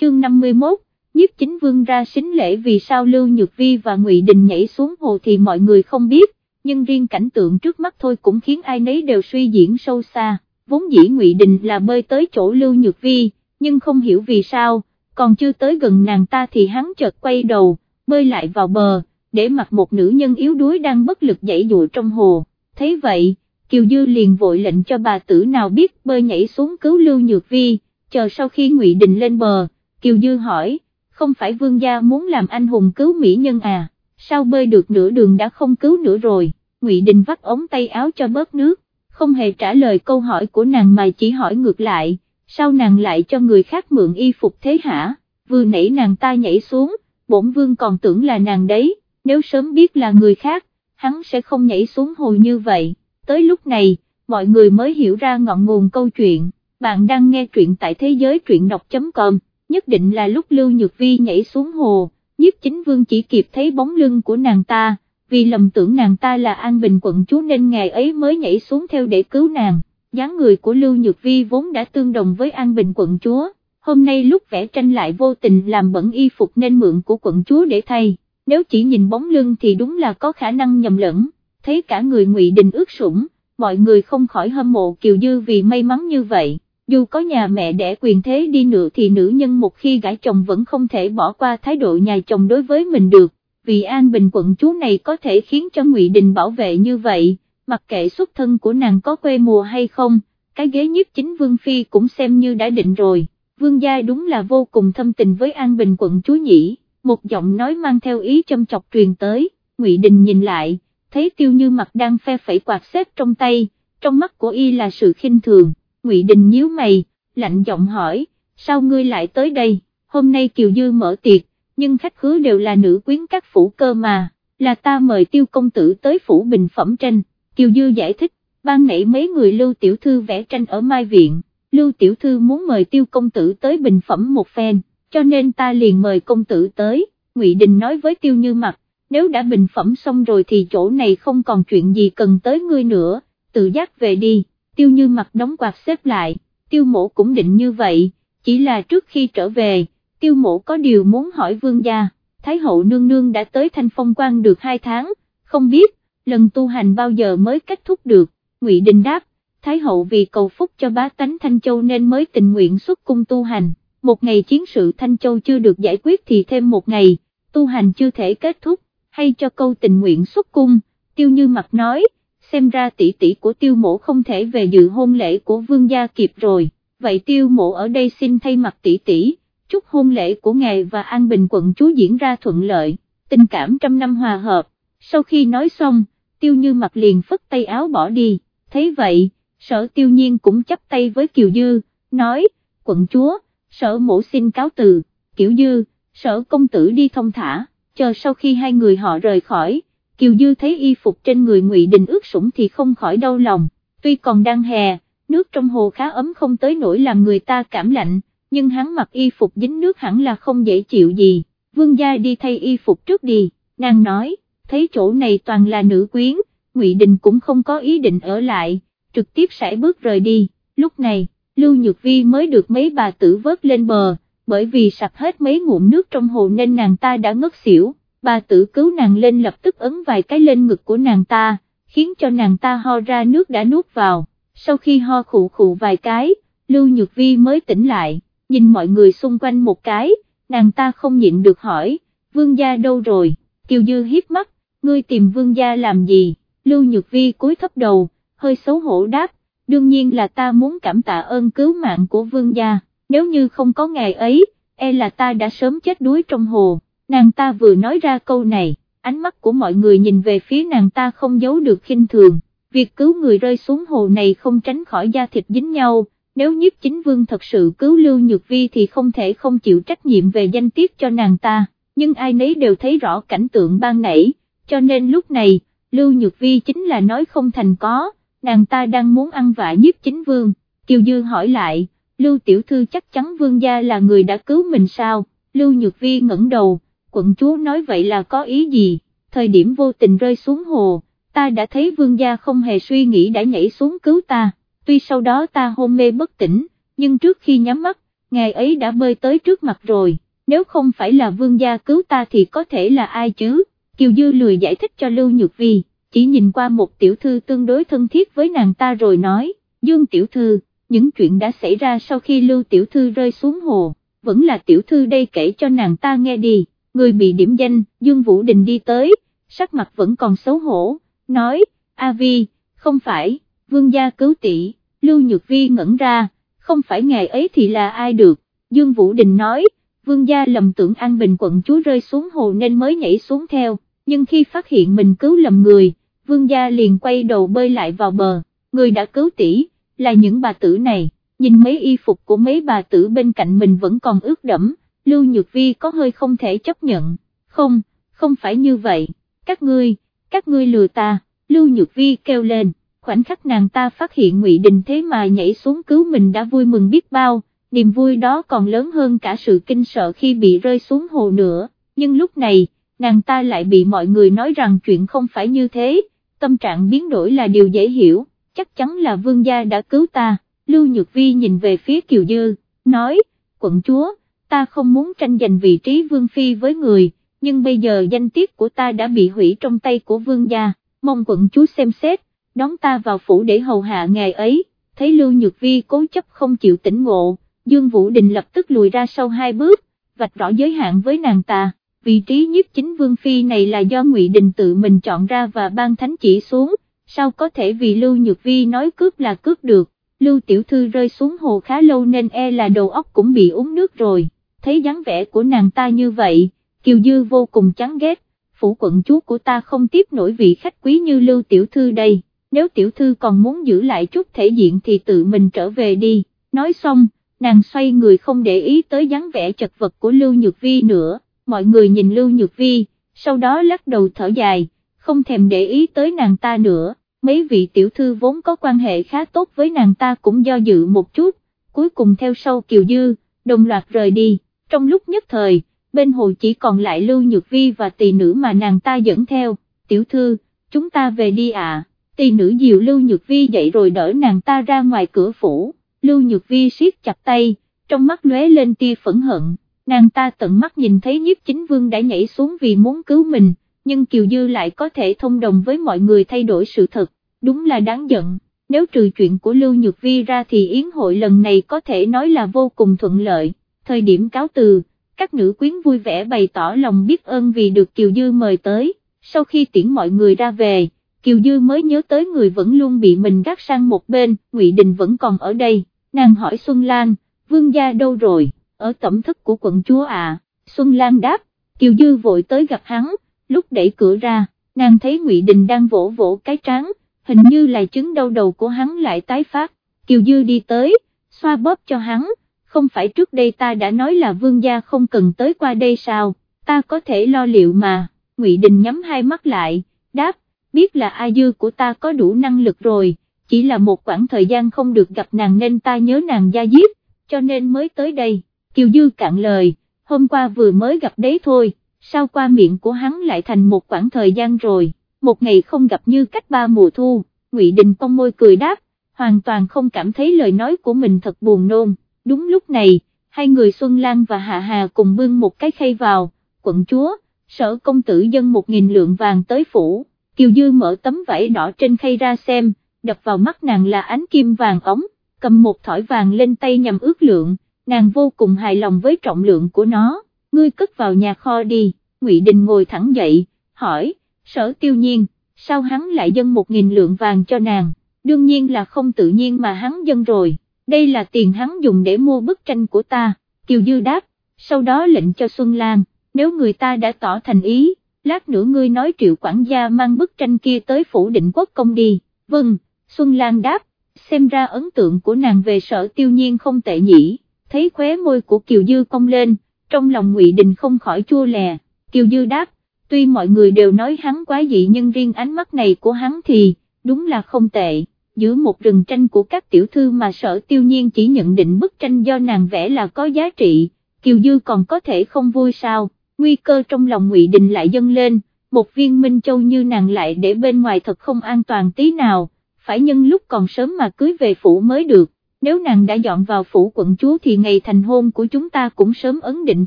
chương 51, nhiếp chính vương ra xính lễ vì sao Lưu Nhược Vi và Ngụy Đình nhảy xuống hồ thì mọi người không biết, nhưng riêng cảnh tượng trước mắt thôi cũng khiến ai nấy đều suy diễn sâu xa, vốn dĩ Ngụy Đình là bơi tới chỗ Lưu Nhược Vi, nhưng không hiểu vì sao, còn chưa tới gần nàng ta thì hắn chợt quay đầu, bơi lại vào bờ, để mặc một nữ nhân yếu đuối đang bất lực dãy dụa trong hồ, thấy vậy, Kiều Dư liền vội lệnh cho bà tử nào biết bơi nhảy xuống cứu Lưu Nhược Vi, chờ sau khi Ngụy Đình lên bờ, Kiều Dư hỏi, không phải vương gia muốn làm anh hùng cứu mỹ nhân à, sao bơi được nửa đường đã không cứu nữa rồi, Ngụy Đình vắt ống tay áo cho bớt nước, không hề trả lời câu hỏi của nàng mà chỉ hỏi ngược lại, sao nàng lại cho người khác mượn y phục thế hả, vừa nãy nàng ta nhảy xuống, bổn vương còn tưởng là nàng đấy, nếu sớm biết là người khác, hắn sẽ không nhảy xuống hồ như vậy, tới lúc này, mọi người mới hiểu ra ngọn nguồn câu chuyện, bạn đang nghe truyện tại thế giới truyện đọc.com nhất định là lúc Lưu Nhược Vi nhảy xuống hồ, nhiếp chính vương chỉ kịp thấy bóng lưng của nàng ta, vì lầm tưởng nàng ta là An Bình quận chúa nên ngày ấy mới nhảy xuống theo để cứu nàng, dáng người của Lưu Nhược Vi vốn đã tương đồng với An Bình quận chúa, hôm nay lúc vẽ tranh lại vô tình làm bẩn y phục nên mượn của quận chúa để thay, nếu chỉ nhìn bóng lưng thì đúng là có khả năng nhầm lẫn, thấy cả người ngụy Đình ướt sũng, mọi người không khỏi hâm mộ Kiều Dư vì may mắn như vậy dù có nhà mẹ đẻ quyền thế đi nữa thì nữ nhân một khi gãi chồng vẫn không thể bỏ qua thái độ nhà chồng đối với mình được, vì An Bình quận chúa này có thể khiến cho Ngụy Đình bảo vệ như vậy, mặc kệ xuất thân của nàng có quê mùa hay không, cái ghế nhiếp chính Vương Phi cũng xem như đã định rồi, Vương gia đúng là vô cùng thâm tình với An Bình quận chúa nhỉ, một giọng nói mang theo ý châm chọc truyền tới, Ngụy Đình nhìn lại, thấy tiêu như mặt đang phe phẩy quạt xếp trong tay, trong mắt của y là sự khinh thường. Ngụy Đình nhíu mày, lạnh giọng hỏi, sao ngươi lại tới đây, hôm nay Kiều Dư mở tiệc, nhưng khách khứa đều là nữ quyến các phủ cơ mà, là ta mời tiêu công tử tới phủ bình phẩm tranh, Kiều Dư giải thích, ban nãy mấy người lưu tiểu thư vẽ tranh ở Mai Viện, lưu tiểu thư muốn mời tiêu công tử tới bình phẩm một phen, cho nên ta liền mời công tử tới, Ngụy Đình nói với tiêu như mặt, nếu đã bình phẩm xong rồi thì chỗ này không còn chuyện gì cần tới ngươi nữa, tự giác về đi tiêu như mặt đóng quạt xếp lại, tiêu mộ cũng định như vậy, chỉ là trước khi trở về, tiêu mộ có điều muốn hỏi vương gia, Thái hậu nương nương đã tới thanh phong quan được hai tháng, không biết, lần tu hành bao giờ mới kết thúc được, ngụy Đình đáp, Thái hậu vì cầu phúc cho bá tánh Thanh Châu nên mới tình nguyện xuất cung tu hành, một ngày chiến sự Thanh Châu chưa được giải quyết thì thêm một ngày, tu hành chưa thể kết thúc, hay cho câu tình nguyện xuất cung, tiêu như mặt nói, xem ra tỷ tỷ của tiêu mộ không thể về dự hôn lễ của vương gia kịp rồi, vậy tiêu mộ ở đây xin thay mặt tỷ tỷ, chúc hôn lễ của ngài và An Bình quận chúa diễn ra thuận lợi, tình cảm trăm năm hòa hợp, sau khi nói xong, tiêu như mặt liền phất tay áo bỏ đi, thấy vậy, sở tiêu nhiên cũng chấp tay với Kiều Dư, nói, quận chúa, sở mộ xin cáo từ, Kiều Dư, sở công tử đi thông thả, chờ sau khi hai người họ rời khỏi, Kiều Dư thấy y phục trên người Ngụy Đình ướt sũng thì không khỏi đau lòng, tuy còn đang hè, nước trong hồ khá ấm không tới nỗi làm người ta cảm lạnh, nhưng hắn mặc y phục dính nước hẳn là không dễ chịu gì, vương gia đi thay y phục trước đi, nàng nói, thấy chỗ này toàn là nữ quyến, Ngụy Đình cũng không có ý định ở lại, trực tiếp sải bước rời đi, lúc này, Lưu Nhược Vi mới được mấy bà tử vớt lên bờ, bởi vì sặc hết mấy ngụm nước trong hồ nên nàng ta đã ngất xỉu bà tử cứu nàng lên lập tức ấn vài cái lên ngực của nàng ta, khiến cho nàng ta ho ra nước đã nuốt vào, sau khi ho khụ khụ vài cái, Lưu Nhược Vi mới tỉnh lại, nhìn mọi người xung quanh một cái, nàng ta không nhịn được hỏi, vương gia đâu rồi, Kiều Dư hiếp mắt, ngươi tìm vương gia làm gì, Lưu Nhược Vi cúi thấp đầu, hơi xấu hổ đáp, đương nhiên là ta muốn cảm tạ ơn cứu mạng của vương gia, nếu như không có ngày ấy, e là ta đã sớm chết đuối trong hồ nàng ta vừa nói ra câu này, ánh mắt của mọi người nhìn về phía nàng ta không giấu được khinh thường, việc cứu người rơi xuống hồ này không tránh khỏi da thịt dính nhau, nếu nhiếp chính vương thật sự cứu Lưu Nhược Vi thì không thể không chịu trách nhiệm về danh tiết cho nàng ta, nhưng ai nấy đều thấy rõ cảnh tượng ban nãy, cho nên lúc này, Lưu Nhược Vi chính là nói không thành có, nàng ta đang muốn ăn vạ nhiếp chính vương, Kiều Dư hỏi lại, Lưu Tiểu Thư chắc chắn vương gia là người đã cứu mình sao, Lưu Nhược Vi ngẩng đầu, quận chúa nói vậy là có ý gì, thời điểm vô tình rơi xuống hồ, ta đã thấy vương gia không hề suy nghĩ đã nhảy xuống cứu ta, tuy sau đó ta hôn mê bất tỉnh, nhưng trước khi nhắm mắt, ngài ấy đã bơi tới trước mặt rồi, nếu không phải là vương gia cứu ta thì có thể là ai chứ, Kiều Dư lười giải thích cho Lưu Nhược Vi, chỉ nhìn qua một tiểu thư tương đối thân thiết với nàng ta rồi nói, Dương tiểu thư, những chuyện đã xảy ra sau khi Lưu tiểu thư rơi xuống hồ, vẫn là tiểu thư đây kể cho nàng ta nghe đi, người bị điểm danh, Dương Vũ Đình đi tới, sắc mặt vẫn còn xấu hổ, nói, A Vi, không phải, vương gia cứu tỷ, Lưu Nhược Vi ngẩn ra, không phải ngày ấy thì là ai được, Dương Vũ Đình nói, vương gia lầm tưởng An Bình quận chúa rơi xuống hồ nên mới nhảy xuống theo, nhưng khi phát hiện mình cứu lầm người, vương gia liền quay đầu bơi lại vào bờ, người đã cứu tỷ, là những bà tử này, nhìn mấy y phục của mấy bà tử bên cạnh mình vẫn còn ướt đẫm, Lưu Nhược Vi có hơi không thể chấp nhận, không, không phải như vậy, các ngươi, các ngươi lừa ta, Lưu Nhược Vi kêu lên, khoảnh khắc nàng ta phát hiện Ngụy Đình thế mà nhảy xuống cứu mình đã vui mừng biết bao, niềm vui đó còn lớn hơn cả sự kinh sợ khi bị rơi xuống hồ nữa, nhưng lúc này, nàng ta lại bị mọi người nói rằng chuyện không phải như thế, tâm trạng biến đổi là điều dễ hiểu, chắc chắn là vương gia đã cứu ta, Lưu Nhược Vi nhìn về phía Kiều Dư, nói, quận chúa, ta không muốn tranh giành vị trí vương phi với người, nhưng bây giờ danh tiết của ta đã bị hủy trong tay của vương gia, mong quận chúa xem xét, đón ta vào phủ để hầu hạ ngày ấy, thấy Lưu Nhược Vi cố chấp không chịu tỉnh ngộ, Dương Vũ Đình lập tức lùi ra sau hai bước, vạch rõ giới hạn với nàng ta, vị trí nhiếp chính vương phi này là do Ngụy Đình tự mình chọn ra và ban thánh chỉ xuống, sao có thể vì Lưu Nhược Vi nói cướp là cướp được, Lưu Tiểu Thư rơi xuống hồ khá lâu nên e là đầu óc cũng bị uống nước rồi, thấy dáng vẻ của nàng ta như vậy, Kiều Dư vô cùng chán ghét, phủ quận chúa của ta không tiếp nổi vị khách quý như Lưu Tiểu Thư đây, nếu Tiểu Thư còn muốn giữ lại chút thể diện thì tự mình trở về đi, nói xong, nàng xoay người không để ý tới dáng vẻ chật vật của Lưu Nhược Vi nữa, mọi người nhìn Lưu Nhược Vi, sau đó lắc đầu thở dài, không thèm để ý tới nàng ta nữa, mấy vị tiểu thư vốn có quan hệ khá tốt với nàng ta cũng do dự một chút, cuối cùng theo sau Kiều Dư, đồng loạt rời đi, trong lúc nhất thời, bên hồ chỉ còn lại Lưu Nhược Vi và tỳ nữ mà nàng ta dẫn theo, tiểu thư, chúng ta về đi ạ, tỳ nữ dìu Lưu Nhược Vi dậy rồi đỡ nàng ta ra ngoài cửa phủ, Lưu Nhược Vi siết chặt tay, trong mắt lóe lên tia phẫn hận, nàng ta tận mắt nhìn thấy nhiếp chính vương đã nhảy xuống vì muốn cứu mình, nhưng Kiều Dư lại có thể thông đồng với mọi người thay đổi sự thật, đúng là đáng giận, nếu trừ chuyện của Lưu Nhược Vi ra thì yến hội lần này có thể nói là vô cùng thuận lợi, thời điểm cáo từ, các nữ quyến vui vẻ bày tỏ lòng biết ơn vì được Kiều Dư mời tới, sau khi tiễn mọi người ra về, Kiều Dư mới nhớ tới người vẫn luôn bị mình gác sang một bên, Ngụy Đình vẫn còn ở đây, nàng hỏi Xuân Lan, vương gia đâu rồi, ở tẩm thức của quận chúa à, Xuân Lan đáp, Kiều Dư vội tới gặp hắn, lúc đẩy cửa ra, nàng thấy Ngụy Đình đang vỗ vỗ cái trán, hình như là chứng đau đầu của hắn lại tái phát, Kiều Dư đi tới, xoa bóp cho hắn, không phải trước đây ta đã nói là vương gia không cần tới qua đây sao, ta có thể lo liệu mà, Ngụy Đình nhắm hai mắt lại, đáp, biết là A Dư của ta có đủ năng lực rồi, chỉ là một khoảng thời gian không được gặp nàng nên ta nhớ nàng gia diếp, cho nên mới tới đây, Kiều Dư cạn lời, hôm qua vừa mới gặp đấy thôi, sao qua miệng của hắn lại thành một khoảng thời gian rồi, một ngày không gặp như cách ba mùa thu, Ngụy Đình cong môi cười đáp, hoàn toàn không cảm thấy lời nói của mình thật buồn nôn, đúng lúc này, hai người Xuân Lan và Hạ Hà cùng bưng một cái khay vào, quận chúa, sở công tử dân một nghìn lượng vàng tới phủ, Kiều Dư mở tấm vải đỏ trên khay ra xem, đập vào mắt nàng là ánh kim vàng ống, cầm một thỏi vàng lên tay nhằm ước lượng, nàng vô cùng hài lòng với trọng lượng của nó, ngươi cất vào nhà kho đi, Ngụy Đình ngồi thẳng dậy, hỏi, sở tiêu nhiên, sao hắn lại dâng một nghìn lượng vàng cho nàng, đương nhiên là không tự nhiên mà hắn dâng rồi, đây là tiền hắn dùng để mua bức tranh của ta, Kiều Dư đáp, sau đó lệnh cho Xuân Lan, nếu người ta đã tỏ thành ý, lát nữa ngươi nói triệu quản gia mang bức tranh kia tới phủ định quốc công đi, vâng, Xuân Lan đáp, xem ra ấn tượng của nàng về sở tiêu nhiên không tệ nhỉ, thấy khóe môi của Kiều Dư cong lên, trong lòng ngụy Đình không khỏi chua lè, Kiều Dư đáp, tuy mọi người đều nói hắn quá dị nhưng riêng ánh mắt này của hắn thì, đúng là không tệ, giữa một rừng tranh của các tiểu thư mà sở tiêu nhiên chỉ nhận định bức tranh do nàng vẽ là có giá trị, Kiều Dư còn có thể không vui sao, nguy cơ trong lòng ngụy Đình lại dâng lên, một viên minh châu như nàng lại để bên ngoài thật không an toàn tí nào phải nhân lúc còn sớm mà cưới về phủ mới được, nếu nàng đã dọn vào phủ quận chúa thì ngày thành hôn của chúng ta cũng sớm ấn định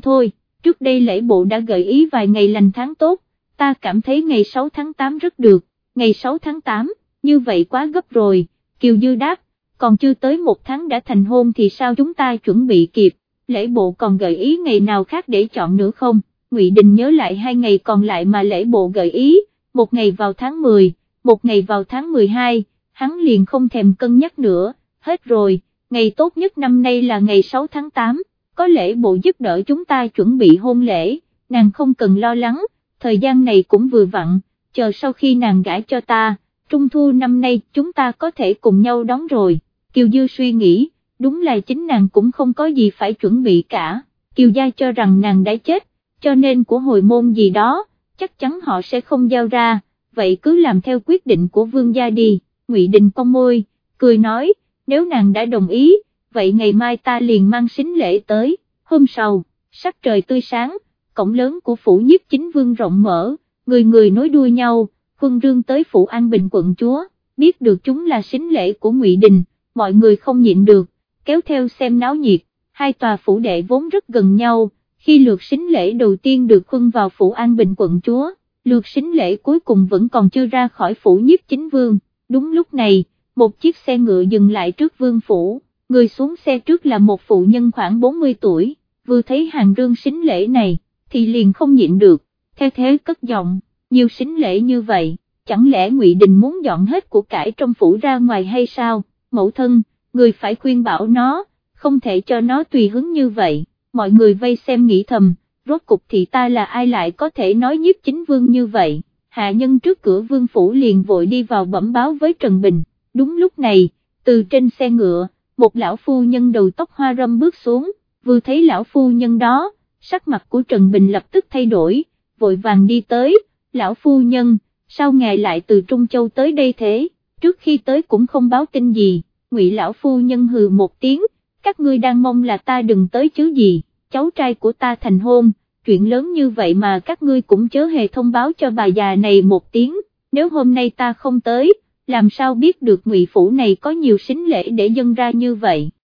thôi, trước đây lễ bộ đã gợi ý vài ngày lành tháng tốt, ta cảm thấy ngày 6 tháng 8 rất được, ngày 6 tháng 8, như vậy quá gấp rồi, Kiều Dư đáp, còn chưa tới một tháng đã thành hôn thì sao chúng ta chuẩn bị kịp, lễ bộ còn gợi ý ngày nào khác để chọn nữa không, Ngụy Đình nhớ lại hai ngày còn lại mà lễ bộ gợi ý, một ngày vào tháng 10, một ngày vào tháng 12, hắn liền không thèm cân nhắc nữa, hết rồi, ngày tốt nhất năm nay là ngày 6 tháng 8, có lễ bộ giúp đỡ chúng ta chuẩn bị hôn lễ, nàng không cần lo lắng, thời gian này cũng vừa vặn, chờ sau khi nàng gãi cho ta, trung thu năm nay chúng ta có thể cùng nhau đón rồi, Kiều Dư suy nghĩ, đúng là chính nàng cũng không có gì phải chuẩn bị cả, Kiều Gia cho rằng nàng đã chết, cho nên của hồi môn gì đó, chắc chắn họ sẽ không giao ra, vậy cứ làm theo quyết định của vương gia đi, Ngụy Đình cong môi, cười nói, nếu nàng đã đồng ý, vậy ngày mai ta liền mang xính lễ tới, hôm sau, sắc trời tươi sáng, cổng lớn của phủ nhiếp chính vương rộng mở, người người nối đuôi nhau, quân rương tới phủ An Bình quận chúa, biết được chúng là xính lễ của Ngụy Đình, mọi người không nhịn được, kéo theo xem náo nhiệt, hai tòa phủ đệ vốn rất gần nhau, khi lượt xính lễ đầu tiên được quân vào phủ An Bình quận chúa, lượt xính lễ cuối cùng vẫn còn chưa ra khỏi phủ nhiếp chính vương, đúng lúc này, một chiếc xe ngựa dừng lại trước vương phủ, người xuống xe trước là một phụ nhân khoảng 40 tuổi, vừa thấy hàng rương xính lễ này, thì liền không nhịn được, theo thế cất giọng, nhiều xính lễ như vậy, chẳng lẽ ngụy Đình muốn dọn hết của cải trong phủ ra ngoài hay sao, mẫu thân, người phải khuyên bảo nó, không thể cho nó tùy hứng như vậy, mọi người vây xem nghĩ thầm, rốt cục thì ta là ai lại có thể nói nhiếp chính vương như vậy, hạ nhân trước cửa vương phủ liền vội đi vào bẩm báo với Trần Bình, đúng lúc này, từ trên xe ngựa, một lão phu nhân đầu tóc hoa râm bước xuống, vừa thấy lão phu nhân đó, sắc mặt của Trần Bình lập tức thay đổi, vội vàng đi tới, lão phu nhân, sao ngài lại từ Trung Châu tới đây thế, trước khi tới cũng không báo tin gì, ngụy lão phu nhân hừ một tiếng, các ngươi đang mong là ta đừng tới chứ gì, cháu trai của ta thành hôn, chuyện lớn như vậy mà các ngươi cũng chớ hề thông báo cho bà già này một tiếng, nếu hôm nay ta không tới, làm sao biết được ngụy phủ này có nhiều xính lễ để dâng ra như vậy.